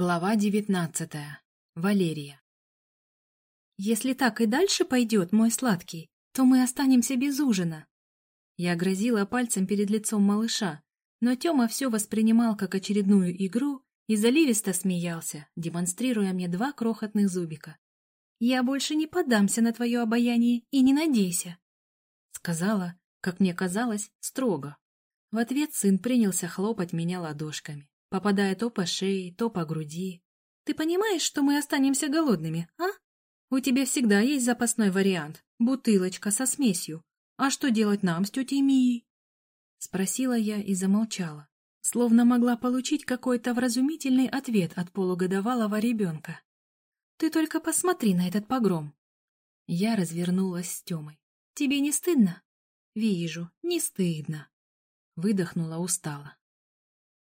Глава девятнадцатая. Валерия. «Если так и дальше пойдет, мой сладкий, то мы останемся без ужина». Я грозила пальцем перед лицом малыша, но Тёма все воспринимал как очередную игру и заливисто смеялся, демонстрируя мне два крохотных зубика. «Я больше не поддамся на твое обаяние и не надейся», — сказала, как мне казалось, строго. В ответ сын принялся хлопать меня ладошками попадая то по шее, то по груди. Ты понимаешь, что мы останемся голодными, а? У тебя всегда есть запасной вариант — бутылочка со смесью. А что делать нам с тетей Мией? Спросила я и замолчала, словно могла получить какой-то вразумительный ответ от полугодовалого ребенка. Ты только посмотри на этот погром. Я развернулась с Темой. Тебе не стыдно? Вижу, не стыдно. Выдохнула устало.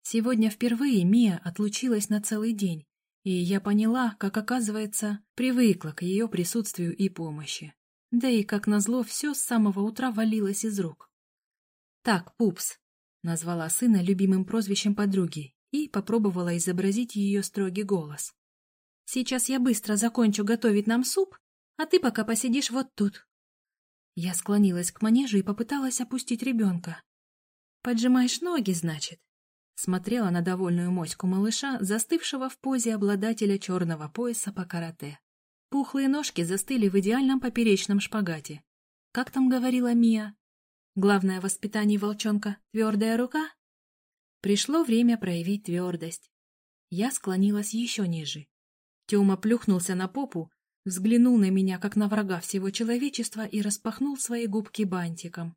Сегодня впервые Мия отлучилась на целый день, и я поняла, как, оказывается, привыкла к ее присутствию и помощи. Да и, как назло, все с самого утра валилось из рук. «Так, Пупс», — назвала сына любимым прозвищем подруги и попробовала изобразить ее строгий голос. «Сейчас я быстро закончу готовить нам суп, а ты пока посидишь вот тут». Я склонилась к манежу и попыталась опустить ребенка. «Поджимаешь ноги, значит?» Смотрела на довольную моську малыша, застывшего в позе обладателя черного пояса по карате. Пухлые ножки застыли в идеальном поперечном шпагате. Как там говорила Мия? Главное воспитание волчонка — твердая рука? Пришло время проявить твердость. Я склонилась еще ниже. Тёма плюхнулся на попу, взглянул на меня, как на врага всего человечества, и распахнул свои губки бантиком.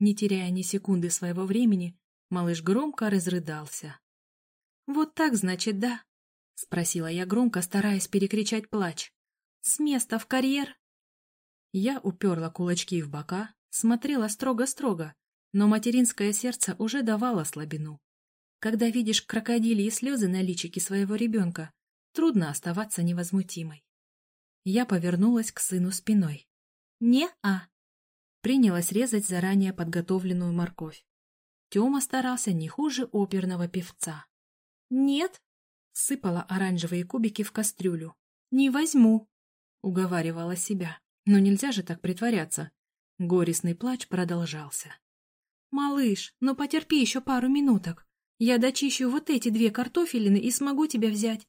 Не теряя ни секунды своего времени, Малыш громко разрыдался. «Вот так, значит, да?» — спросила я громко, стараясь перекричать плач. «С места в карьер?» Я уперла кулачки в бока, смотрела строго-строго, но материнское сердце уже давало слабину. Когда видишь крокодильи слезы на личике своего ребенка, трудно оставаться невозмутимой. Я повернулась к сыну спиной. «Не-а!» Принялась резать заранее подготовленную морковь. Тёма старался не хуже оперного певца. «Нет», — сыпала оранжевые кубики в кастрюлю. «Не возьму», — уговаривала себя. «Но нельзя же так притворяться». Горестный плач продолжался. «Малыш, ну потерпи еще пару минуток. Я дочищу вот эти две картофелины и смогу тебя взять.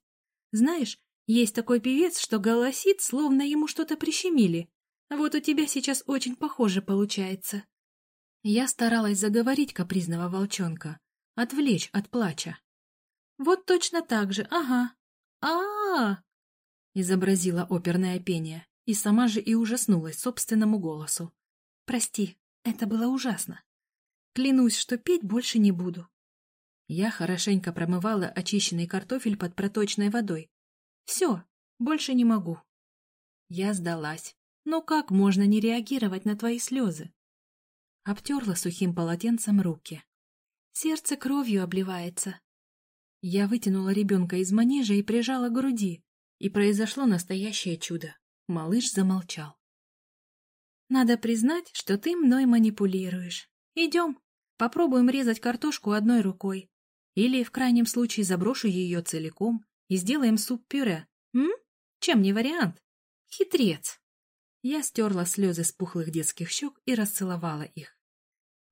Знаешь, есть такой певец, что голосит, словно ему что-то прищемили. Вот у тебя сейчас очень похоже получается. Я старалась заговорить капризного волчонка, отвлечь от плача. «Вот точно так же, ага. а а, изобразила оперное пение, и сама же и ужаснулась собственному голосу. «Прости, это было ужасно. Клянусь, что петь больше не буду». Я хорошенько промывала очищенный картофель под проточной водой. «Все, больше не могу». Я сдалась. Но как можно не реагировать на твои слезы? Обтерла сухим полотенцем руки. Сердце кровью обливается. Я вытянула ребенка из манежа и прижала к груди, и произошло настоящее чудо. Малыш замолчал. «Надо признать, что ты мной манипулируешь. Идем, попробуем резать картошку одной рукой. Или, в крайнем случае, заброшу ее целиком и сделаем суп-пюре. М? Чем не вариант? Хитрец!» Я стерла слезы с пухлых детских щек и расцеловала их.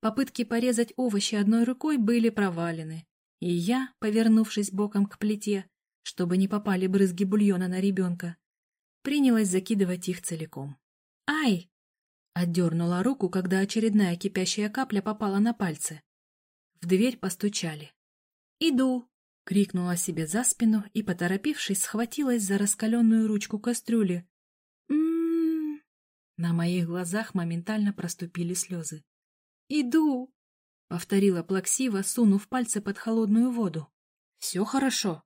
Попытки порезать овощи одной рукой были провалены, и я, повернувшись боком к плите, чтобы не попали брызги бульона на ребенка, принялась закидывать их целиком. «Ай!» — отдернула руку, когда очередная кипящая капля попала на пальцы. В дверь постучали. «Иду!» — крикнула себе за спину и, поторопившись, схватилась за раскаленную ручку кастрюли. «М-м-м!» На моих глазах моментально проступили слезы. «Иду!» — повторила плаксиво, сунув пальцы под холодную воду. «Все хорошо».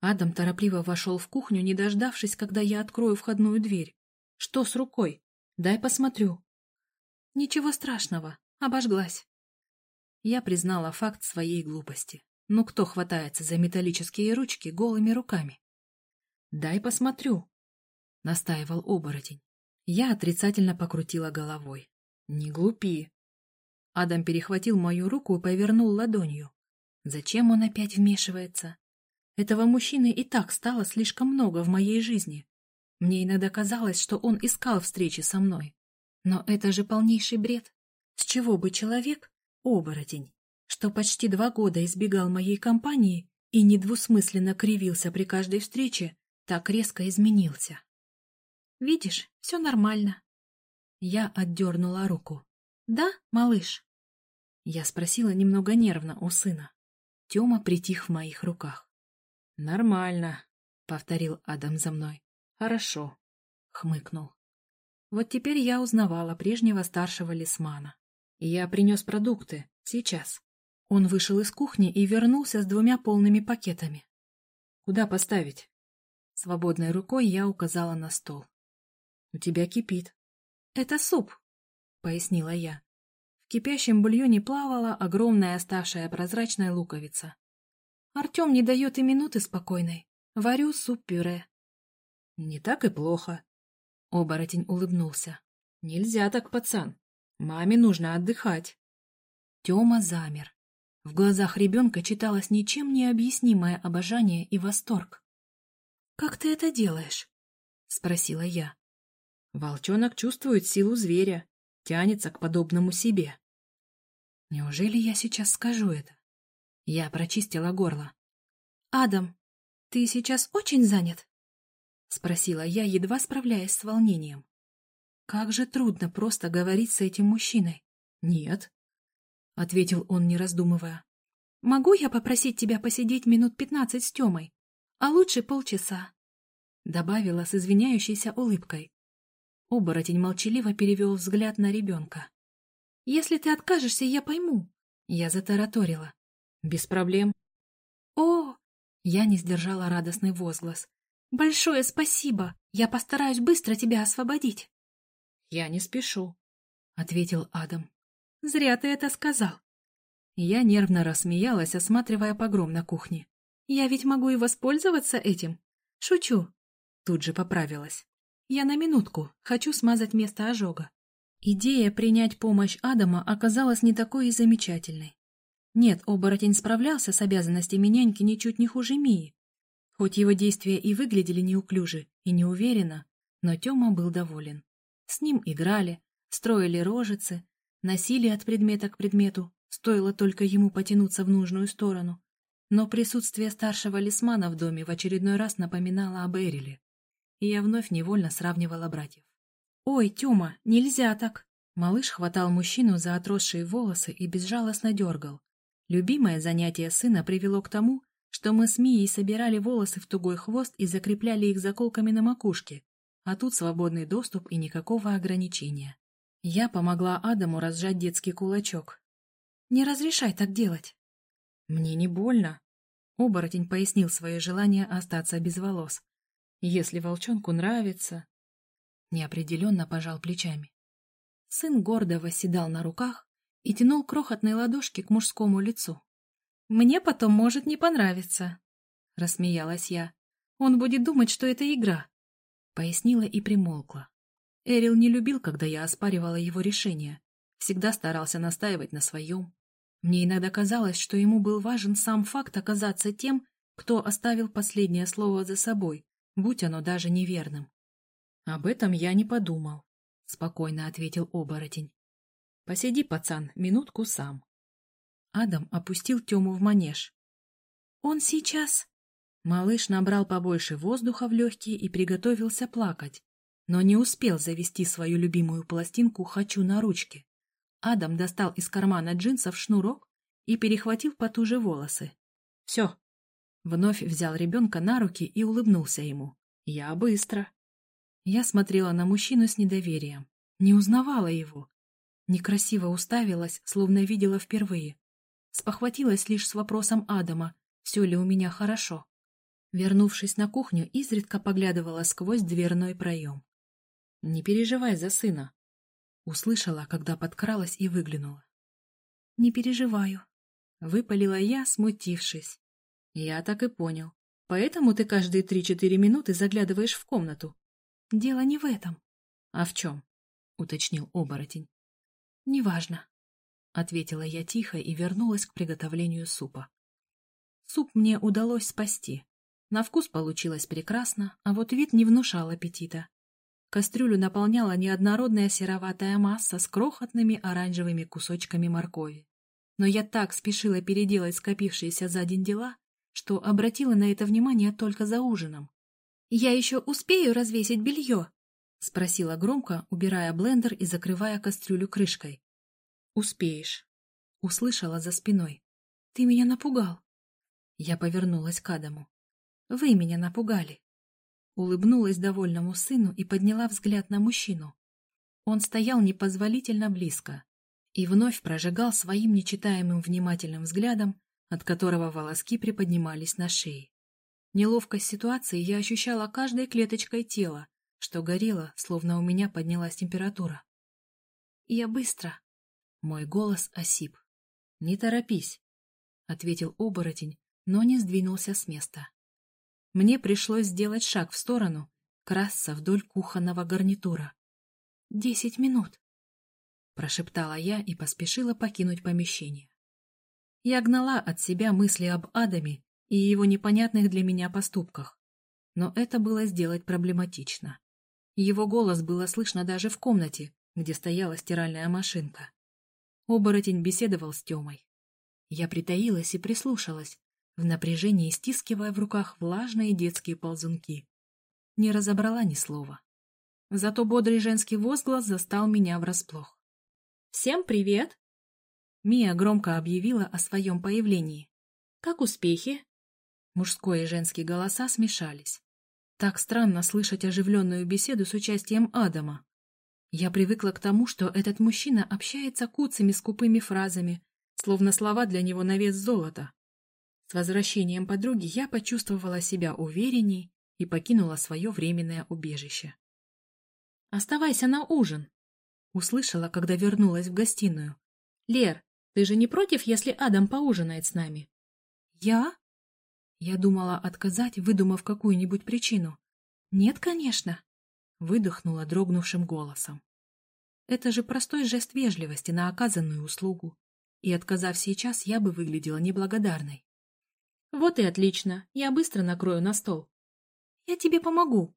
Адам торопливо вошел в кухню, не дождавшись, когда я открою входную дверь. «Что с рукой? Дай посмотрю». «Ничего страшного, обожглась». Я признала факт своей глупости. Но кто хватается за металлические ручки голыми руками? «Дай посмотрю», — настаивал оборотень. Я отрицательно покрутила головой. «Не глупи. Адам перехватил мою руку и повернул ладонью. Зачем он опять вмешивается? Этого мужчины и так стало слишком много в моей жизни. Мне иногда казалось, что он искал встречи со мной. Но это же полнейший бред. С чего бы человек, оборотень, что почти два года избегал моей компании и недвусмысленно кривился при каждой встрече, так резко изменился. «Видишь, все нормально». Я отдернула руку. «Да, малыш?» Я спросила немного нервно у сына. Тёма притих в моих руках. «Нормально», — повторил Адам за мной. «Хорошо», — хмыкнул. Вот теперь я узнавала прежнего старшего лисмана. Я принес продукты. Сейчас. Он вышел из кухни и вернулся с двумя полными пакетами. «Куда поставить?» Свободной рукой я указала на стол. «У тебя кипит». «Это суп», — пояснила я. В кипящем бульоне плавала огромная оставшая прозрачная луковица. Артем не дает и минуты спокойной. Варю суп-пюре. «Не так и плохо», — оборотень улыбнулся. «Нельзя так, пацан. Маме нужно отдыхать». Тёма замер. В глазах ребенка читалось ничем не объяснимое обожание и восторг. «Как ты это делаешь?» — спросила я. Волчонок чувствует силу зверя, тянется к подобному себе. Неужели я сейчас скажу это? Я прочистила горло. «Адам, ты сейчас очень занят?» — спросила я, едва справляясь с волнением. Как же трудно просто говорить с этим мужчиной. «Нет», — ответил он, не раздумывая. «Могу я попросить тебя посидеть минут пятнадцать с Тёмой? А лучше полчаса?» Добавила с извиняющейся улыбкой. Оборотень молчаливо перевел взгляд на ребенка. «Если ты откажешься, я пойму». Я затараторила. «Без проблем». «О!» Я не сдержала радостный возглас. «Большое спасибо! Я постараюсь быстро тебя освободить!» «Я не спешу», — ответил Адам. Зря ты это сказал. Я нервно рассмеялась, осматривая погром на кухне. Я ведь могу и воспользоваться этим. Шучу. Тут же поправилась. Я на минутку, хочу смазать место ожога. Идея принять помощь Адама оказалась не такой и замечательной. Нет, оборотень справлялся с обязанностями няньки ничуть не хуже Мии. Хоть его действия и выглядели неуклюже и неуверенно, но Тёма был доволен. С ним играли, строили рожицы, Носили от предмета к предмету, стоило только ему потянуться в нужную сторону. Но присутствие старшего лисмана в доме в очередной раз напоминало об Эриле. И я вновь невольно сравнивала братьев. «Ой, Тёма, нельзя так!» Малыш хватал мужчину за отросшие волосы и безжалостно дергал. Любимое занятие сына привело к тому, что мы с Мией собирали волосы в тугой хвост и закрепляли их заколками на макушке, а тут свободный доступ и никакого ограничения. Я помогла Адаму разжать детский кулачок. «Не разрешай так делать». «Мне не больно», — оборотень пояснил свое желание остаться без волос. «Если волчонку нравится...» Неопределенно пожал плечами. Сын гордо восседал на руках и тянул крохотные ладошки к мужскому лицу. «Мне потом может не понравиться», — рассмеялась я. «Он будет думать, что это игра», — пояснила и примолкла. Эрил не любил, когда я оспаривала его решение. Всегда старался настаивать на своем. Мне иногда казалось, что ему был важен сам факт оказаться тем, кто оставил последнее слово за собой, будь оно даже неверным. «Об этом я не подумал», — спокойно ответил оборотень. «Посиди, пацан, минутку сам». Адам опустил Тему в манеж. «Он сейчас...» Малыш набрал побольше воздуха в легкие и приготовился плакать но не успел завести свою любимую пластинку «Хочу на ручке». Адам достал из кармана джинсов шнурок и перехватил потуже волосы. «Все». Вновь взял ребенка на руки и улыбнулся ему. «Я быстро». Я смотрела на мужчину с недоверием. Не узнавала его. Некрасиво уставилась, словно видела впервые. Спохватилась лишь с вопросом Адама, все ли у меня хорошо. Вернувшись на кухню, изредка поглядывала сквозь дверной проем. «Не переживай за сына», — услышала, когда подкралась и выглянула. «Не переживаю», — выпалила я, смутившись. «Я так и понял. Поэтому ты каждые три-четыре минуты заглядываешь в комнату?» «Дело не в этом». «А в чем?» — уточнил оборотень. «Неважно», — ответила я тихо и вернулась к приготовлению супа. Суп мне удалось спасти. На вкус получилось прекрасно, а вот вид не внушал аппетита. Кастрюлю наполняла неоднородная сероватая масса с крохотными оранжевыми кусочками моркови. Но я так спешила переделать скопившиеся за день дела, что обратила на это внимание только за ужином. «Я еще успею развесить белье?» — спросила громко, убирая блендер и закрывая кастрюлю крышкой. «Успеешь», — услышала за спиной. «Ты меня напугал». Я повернулась к Адаму. «Вы меня напугали». Улыбнулась довольному сыну и подняла взгляд на мужчину. Он стоял непозволительно близко и вновь прожигал своим нечитаемым внимательным взглядом, от которого волоски приподнимались на шее. Неловкость ситуации я ощущала каждой клеточкой тела, что горело, словно у меня поднялась температура. «Я быстро!» Мой голос осип. «Не торопись!» — ответил оборотень, но не сдвинулся с места. Мне пришлось сделать шаг в сторону, красться вдоль кухонного гарнитура. «Десять минут», — прошептала я и поспешила покинуть помещение. Я гнала от себя мысли об Адаме и его непонятных для меня поступках. Но это было сделать проблематично. Его голос было слышно даже в комнате, где стояла стиральная машинка. Оборотень беседовал с Темой. Я притаилась и прислушалась, в напряжении стискивая в руках влажные детские ползунки. Не разобрала ни слова. Зато бодрый женский возглас застал меня врасплох. «Всем привет!» Мия громко объявила о своем появлении. «Как успехи?» Мужской и женский голоса смешались. Так странно слышать оживленную беседу с участием Адама. Я привыкла к тому, что этот мужчина общается куцами скупыми фразами, словно слова для него на вес золота. С возвращением подруги я почувствовала себя уверенней и покинула свое временное убежище. «Оставайся на ужин!» Услышала, когда вернулась в гостиную. «Лер, ты же не против, если Адам поужинает с нами?» «Я?» Я думала отказать, выдумав какую-нибудь причину. «Нет, конечно!» Выдохнула дрогнувшим голосом. Это же простой жест вежливости на оказанную услугу. И отказав сейчас, я бы выглядела неблагодарной. Вот и отлично, я быстро накрою на стол. Я тебе помогу.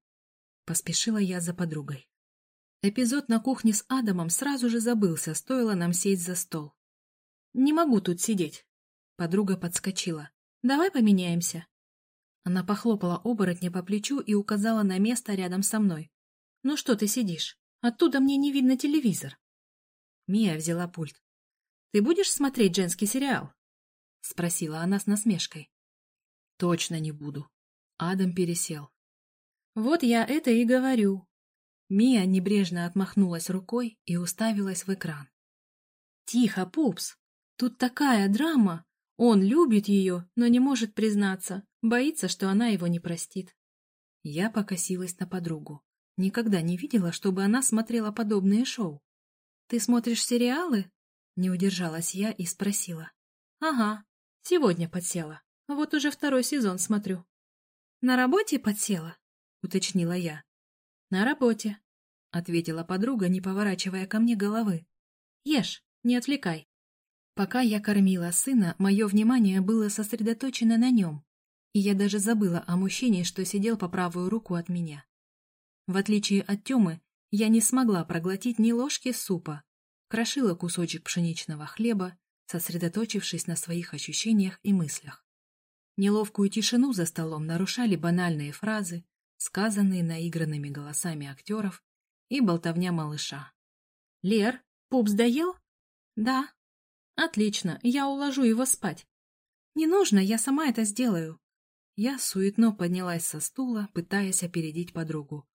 Поспешила я за подругой. Эпизод на кухне с Адамом сразу же забылся, стоило нам сесть за стол. Не могу тут сидеть. Подруга подскочила. Давай поменяемся. Она похлопала оборотня по плечу и указала на место рядом со мной. «Ну что ты сидишь? Оттуда мне не видно телевизор». Мия взяла пульт. «Ты будешь смотреть женский сериал?» — спросила она с насмешкой. Точно не буду. Адам пересел. Вот я это и говорю. Мия небрежно отмахнулась рукой и уставилась в экран. Тихо, пупс. Тут такая драма. Он любит ее, но не может признаться. Боится, что она его не простит. Я покосилась на подругу. Никогда не видела, чтобы она смотрела подобные шоу. «Ты смотришь сериалы?» Не удержалась я и спросила. «Ага, сегодня подсела». Вот уже второй сезон смотрю. На работе подсела? Уточнила я. На работе, ответила подруга, не поворачивая ко мне головы. Ешь, не отвлекай. Пока я кормила сына, мое внимание было сосредоточено на нем, и я даже забыла о мужчине, что сидел по правую руку от меня. В отличие от Темы, я не смогла проглотить ни ложки супа, крошила кусочек пшеничного хлеба, сосредоточившись на своих ощущениях и мыслях. Неловкую тишину за столом нарушали банальные фразы, сказанные наигранными голосами актеров и болтовня малыша. «Лер, пупс доел?» «Да». «Отлично, я уложу его спать». «Не нужно, я сама это сделаю». Я суетно поднялась со стула, пытаясь опередить подругу.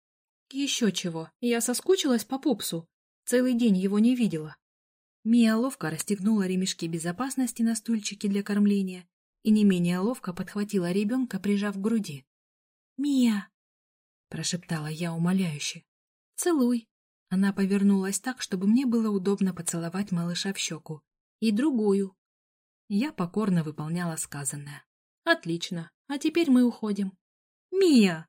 «Еще чего, я соскучилась по пупсу. Целый день его не видела». Мия ловко расстегнула ремешки безопасности на стульчике для кормления и не менее ловко подхватила ребенка, прижав к груди. «Мия!» — прошептала я умоляюще. «Целуй!» Она повернулась так, чтобы мне было удобно поцеловать малыша в щеку. «И другую!» Я покорно выполняла сказанное. «Отлично! А теперь мы уходим!» «Мия!»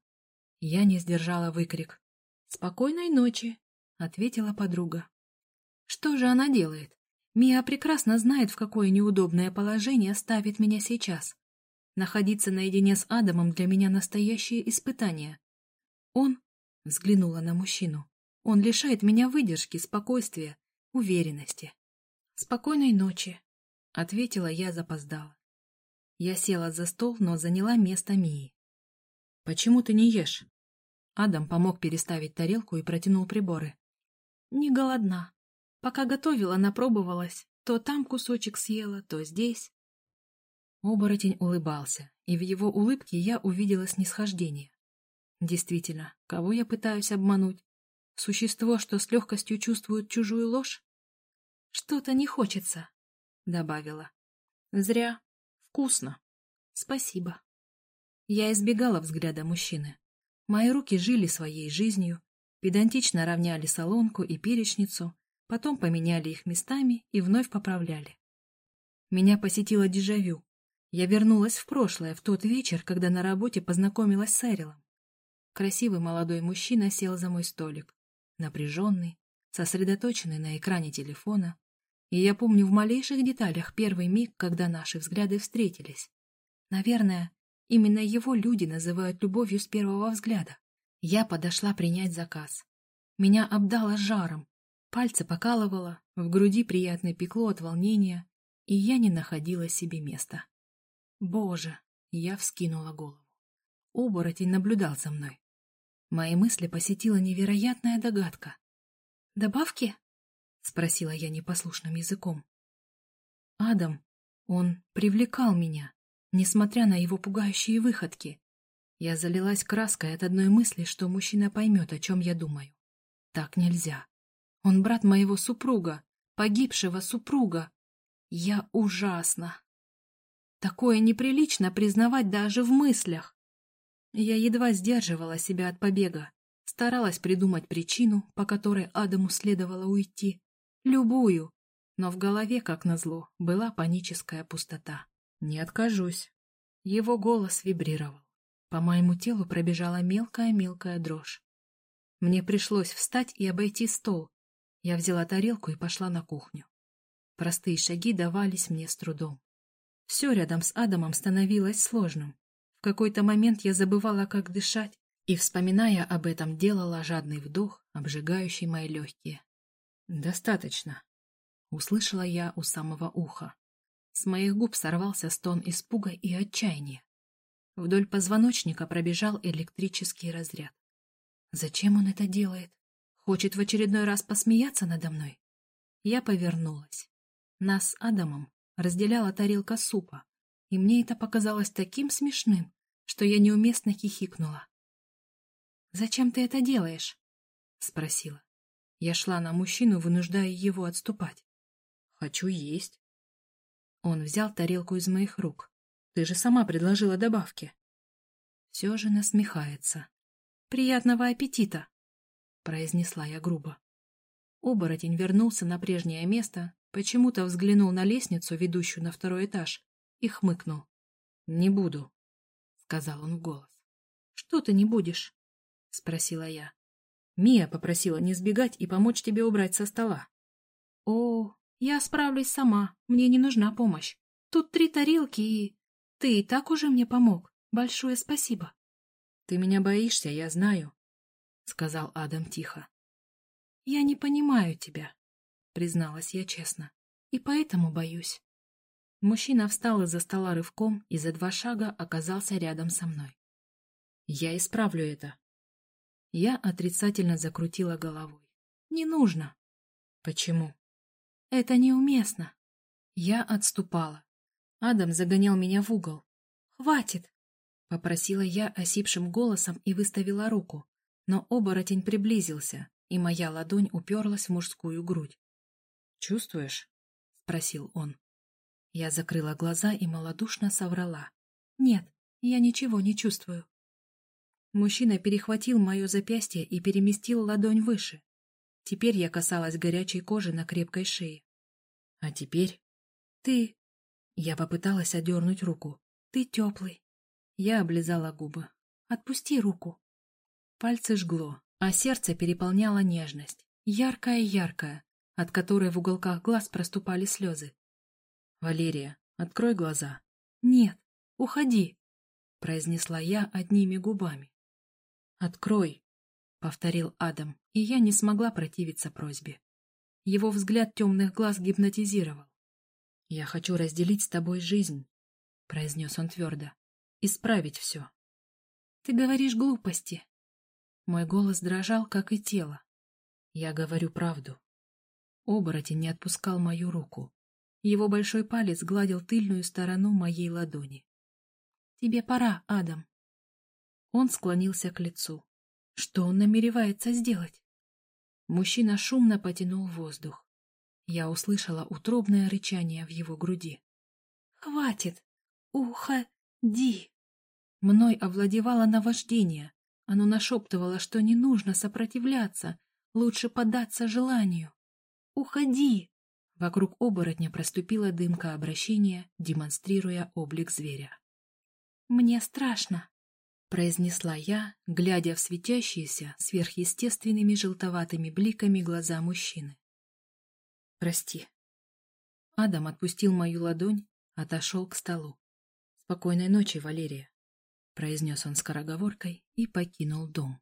Я не сдержала выкрик. «Спокойной ночи!» — ответила подруга. «Что же она делает? Мия прекрасно знает, в какое неудобное положение ставит меня сейчас. Находиться наедине с Адамом для меня настоящее испытание. Он, взглянула на мужчину, он лишает меня выдержки, спокойствия, уверенности. Спокойной ночи, ответила я запоздала. Я села за стол, но заняла место Мии. «Почему ты не ешь?» Адам помог переставить тарелку и протянул приборы. «Не голодна. Пока готовила, напробовалась. То там кусочек съела, то здесь». Оборотень улыбался, и в его улыбке я увидела снисхождение. Действительно, кого я пытаюсь обмануть? Существо, что с легкостью чувствует чужую ложь? «Что-то не хочется», — добавила. «Зря. Вкусно. Спасибо». Я избегала взгляда мужчины. Мои руки жили своей жизнью, педантично равняли солонку и перечницу, потом поменяли их местами и вновь поправляли. Меня посетило дежавю. Я вернулась в прошлое, в тот вечер, когда на работе познакомилась с Эрилом. Красивый молодой мужчина сел за мой столик, напряженный, сосредоточенный на экране телефона, и я помню в малейших деталях первый миг, когда наши взгляды встретились. Наверное, именно его люди называют любовью с первого взгляда. Я подошла принять заказ. Меня обдало жаром, пальцы покалывало, в груди приятно пекло от волнения, и я не находила себе места. Боже, я вскинула голову. Оборотень наблюдал за мной. Мои мысли посетила невероятная догадка. «Добавки?» — спросила я непослушным языком. Адам, он привлекал меня, несмотря на его пугающие выходки. Я залилась краской от одной мысли, что мужчина поймет, о чем я думаю. Так нельзя. Он брат моего супруга, погибшего супруга. Я ужасно. Такое неприлично признавать даже в мыслях. Я едва сдерживала себя от побега, старалась придумать причину, по которой Адаму следовало уйти. Любую. Но в голове, как назло, была паническая пустота. Не откажусь. Его голос вибрировал. По моему телу пробежала мелкая-мелкая дрожь. Мне пришлось встать и обойти стол. Я взяла тарелку и пошла на кухню. Простые шаги давались мне с трудом. Все рядом с Адамом становилось сложным. В какой-то момент я забывала, как дышать, и, вспоминая об этом, делала жадный вдох, обжигающий мои легкие. «Достаточно», — услышала я у самого уха. С моих губ сорвался стон испуга и отчаяния. Вдоль позвоночника пробежал электрический разряд. Зачем он это делает? Хочет в очередной раз посмеяться надо мной? Я повернулась. Нас с Адамом разделяла тарелка супа, и мне это показалось таким смешным, что я неуместно хихикнула. «Зачем ты это делаешь?» — спросила. Я шла на мужчину, вынуждая его отступать. «Хочу есть». Он взял тарелку из моих рук. «Ты же сама предложила добавки». Все же насмехается. «Приятного аппетита!» — произнесла я грубо. Оборотень вернулся на прежнее место, почему-то взглянул на лестницу, ведущую на второй этаж, и хмыкнул. «Не буду», — сказал он в голос. «Что ты не будешь?» — спросила я. «Мия попросила не сбегать и помочь тебе убрать со стола». «О, я справлюсь сама, мне не нужна помощь. Тут три тарелки и... Ты и так уже мне помог. Большое спасибо». «Ты меня боишься, я знаю», — сказал Адам тихо. «Я не понимаю тебя», — призналась я честно, — «и поэтому боюсь». Мужчина встал из-за стола рывком и за два шага оказался рядом со мной. «Я исправлю это». Я отрицательно закрутила головой. «Не нужно». «Почему?» «Это неуместно». Я отступала. Адам загонял меня в угол. «Хватит!» — попросила я осипшим голосом и выставила руку, но оборотень приблизился, и моя ладонь уперлась в мужскую грудь. «Чувствуешь?» — спросил он. Я закрыла глаза и малодушно соврала. «Нет, я ничего не чувствую». Мужчина перехватил мое запястье и переместил ладонь выше. Теперь я касалась горячей кожи на крепкой шее. «А теперь?» «Ты...» Я попыталась одернуть руку. «Ты теплый». Я облизала губы. «Отпусти руку». Пальцы жгло, а сердце переполняло нежность. Яркая-яркая, от которой в уголках глаз проступали слезы. «Валерия, открой глаза». «Нет». Уходи!» — произнесла я одними губами. «Открой!» — повторил Адам, и я не смогла противиться просьбе. Его взгляд темных глаз гипнотизировал. «Я хочу разделить с тобой жизнь», — произнес он твердо, — «исправить все». «Ты говоришь глупости». Мой голос дрожал, как и тело. Я говорю правду. Оборотень не отпускал мою руку. Его большой палец гладил тыльную сторону моей ладони. «Тебе пора, Адам». Он склонился к лицу. Что он намеревается сделать? Мужчина шумно потянул воздух. Я услышала утробное рычание в его груди. «Хватит! Уходи!» Мной овладевало наваждение. Оно нашептывало, что не нужно сопротивляться, лучше поддаться желанию. «Уходи!» Вокруг оборотня проступила дымка обращения, демонстрируя облик зверя. «Мне страшно», — произнесла я, глядя в светящиеся сверхъестественными желтоватыми бликами глаза мужчины. «Прости». Адам отпустил мою ладонь, отошел к столу. «Спокойной ночи, Валерия», — произнес он скороговоркой и покинул дом.